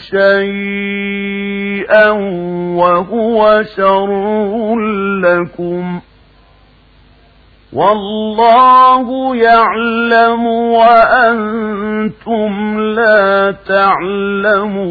شيئا وهو شر لكم. والله يعلم وأنتم لا تعلمون.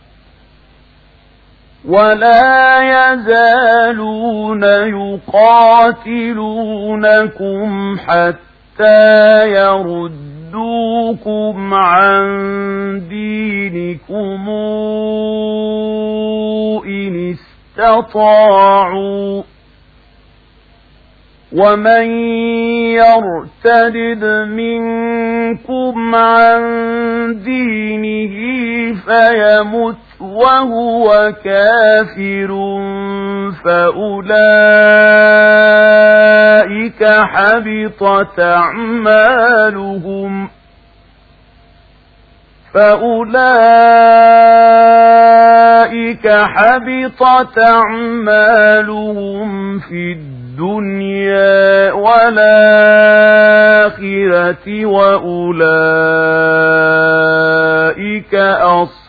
ولا يزالون يقاتلونكم حتى يردوكم عن دينكم إن استطاعوا ومن يرتد منكم عن دينه فيمت وهو كافر فأولئك حبطت أعمالهم فأولئك حبطت أعمالهم في الدنيا والآخرة وأولئك أصحاب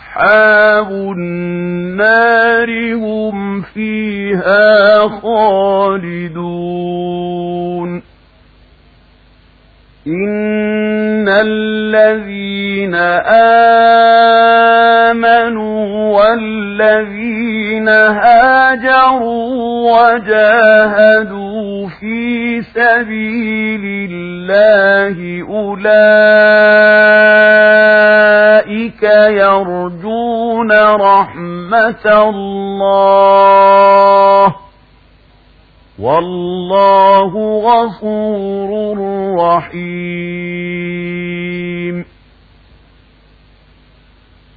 النار هم فيها خالدون إن الذين آمنوا والذين هاجروا وجاهدوا في سبيل الله أولئك يرجون رحمة الله والله غفور رحيم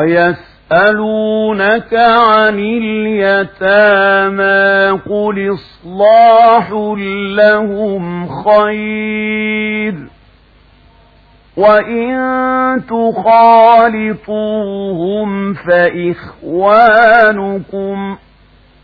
ويسألونك عن اليتامى قل إصلاح لهم خير وإن تخالطوهم فإخوانكم